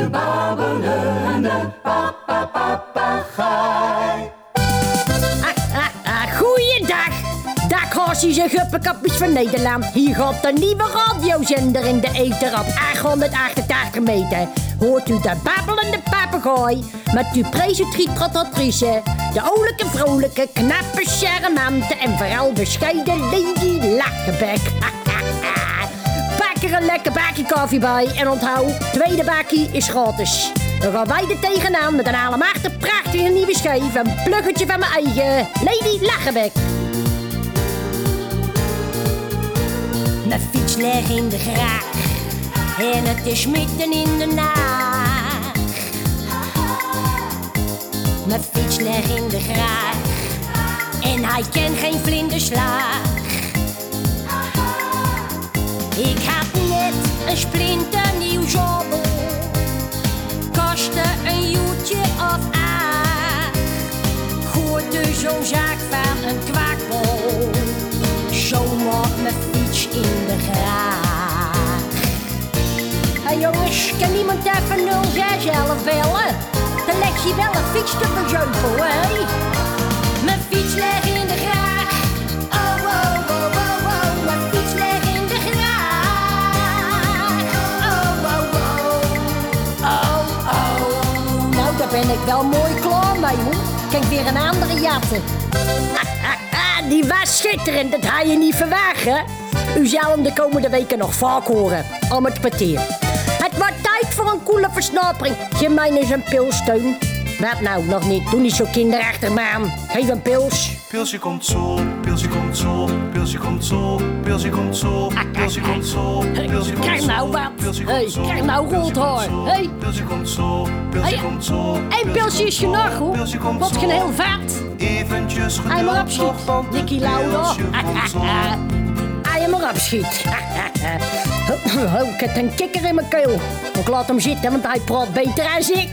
De babbelende papegaai. Goeiedag. Dag Hassie en Guppenkapjes van Nederland. Hier gaat de nieuwe radiozender in de ether op 888 meter. Hoort u de babbelende papegaai met uw presentatrice, de olijke, vrolijke, knappe, charmante en vooral bescheiden Lady Lachebek. Er een lekker bakje koffie bij en onthoud, tweede bakje is gratis. Dan gaan wij er tegenaan met een allemachtig prachtige nieuwe schijf, een pluggetje van mijn eigen Lady Lachebek. Mijn fiets ligt in de graag en het is midden in de nacht. Mijn fiets ligt in de graag en hij kent geen vlinderslag. Ik had net een splinternieuw jobbel, kostte een joetje of acht. Hoorde zo'n zaak van een kwakbol, zo maakt mijn fiets in de graag. Hé jongens, kan iemand even 061 bellen? Dan leg je wel een fiets te verzuipen, hé? Ben ik wel mooi klaar mee, hoor. Kijk weer een andere jatten. Die was schitterend, dat had je niet verwacht, hè? U zal hem de komende weken nog vaak horen. Om het kwartier. Het wordt tijd voor een koele versnapering. Je mijn eens een pilsteun. Wat nou, nog niet. Doe niet zo kinderachtig, man. Geef een pils. Pilsje komt zo, pilsje komt zo, pilsje komt zo, pilsje komt zo, pilsje komt zo, pilsje komt Krijg nou zo, wat. Hey, zo, krijg nou rood zo, Hey. Pilsje komt zo, pilsje komt zo. Eén pilsje is genoeg, hoor. Wat zo. geen heel vat. Eventjes Hij maar geduld opschiet. Nicky pilsje komt zo. Hij maar opschiet. Ik heb een kikker in mijn keel. Ik laat hem zitten, want hij praat beter als ik.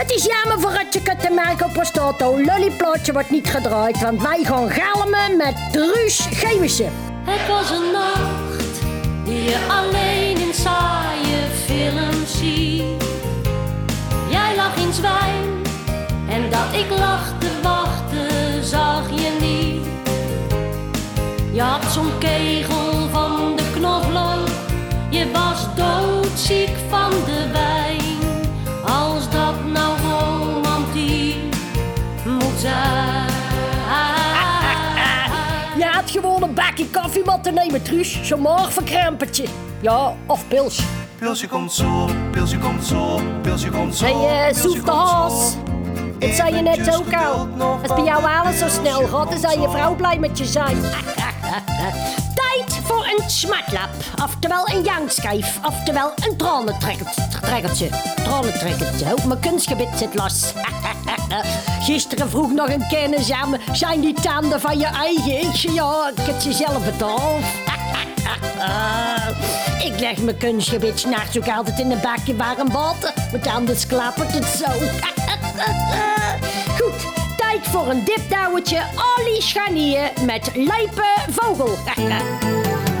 Het is jammer voor Rutje te Marco Postato. Lullyplaatje wordt niet gedraaid, want wij gaan galmen met Truus Gewissen. Het was een nacht die je alleen in saaie films ziet. Jij lag in zwijm en dat ik lag te wachten zag je niet. Je had zo'n kegel van de knoflook, je was doodziek van de wijn. Bakje koffie moeten nemen, Truus. Zo'n maagverkrampertje. Ja, of pils. Pilsje komt zo, pilsje komt zo, pilsje komt zo. Hey, pilsje Soef de. Haas. Dat zei je net ook al. Als bij jou alles zo snel gaat, dan zou je vrouw blij met je zijn. Tijd voor een smartlap. Oftewel een jankschijf. Oftewel een tranentrekkertje. Tranentrekkertje. Ook mijn kunstgebit zit los. Gisteren vroeg nog een kennis aan me. Zijn die tanden van je eigen? Ik ja, ik heb ze zelf betaald. Ik leg mijn kunstgebit s'nachts ook altijd in een bakje warm water. Want anders klappert het zo. Goed, tijd voor een dipdouwtje. Ollie Scharnier met lijpe vogel.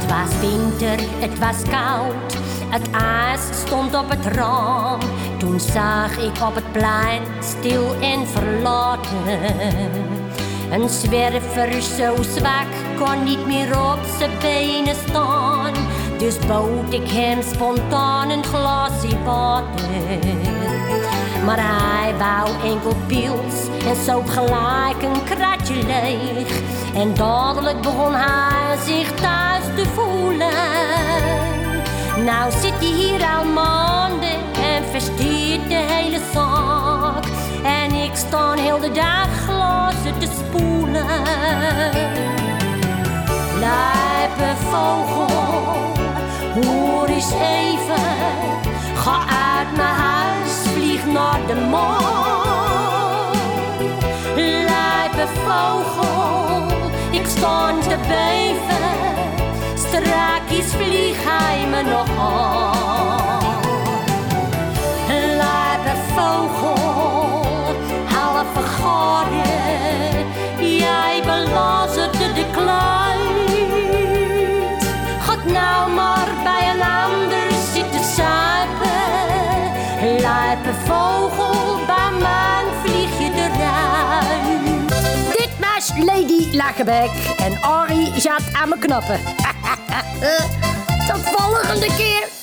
Het was winter, het was koud. Het ijs stond op het raam. Toen zag ik op het plein stil Een zwerver zo zwak kon niet meer op zijn benen staan. Dus bood ik hem spontaan een glaasje water. Maar hij wou enkel pils en zoop gelijk een kratje leeg. En dadelijk begon hij zich thuis te voelen. Nou zit hij hier al maanden en versteert de hele zaak. Ik sta heel de dag glazen te spoelen. Lijpe vogel, hoor eens even. Ga uit mijn huis, vlieg naar de maan. Lijpe vogel, ik sta te beven. Strakjes vlieg hij me nog aan. Jij belazerde de kluit. Gaat nou maar bij een ander zitten zuipen. lieve vogel, bij mijn vlieg je eruit. Dit was Lady Lachebek en Arie zat aan mijn knappen. Tot volgende keer.